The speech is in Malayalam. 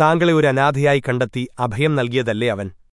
താങ്കളെ ഒരു അനാഥയായി കണ്ടെത്തി അഭയം നൽകിയതല്ലേ അവൻ?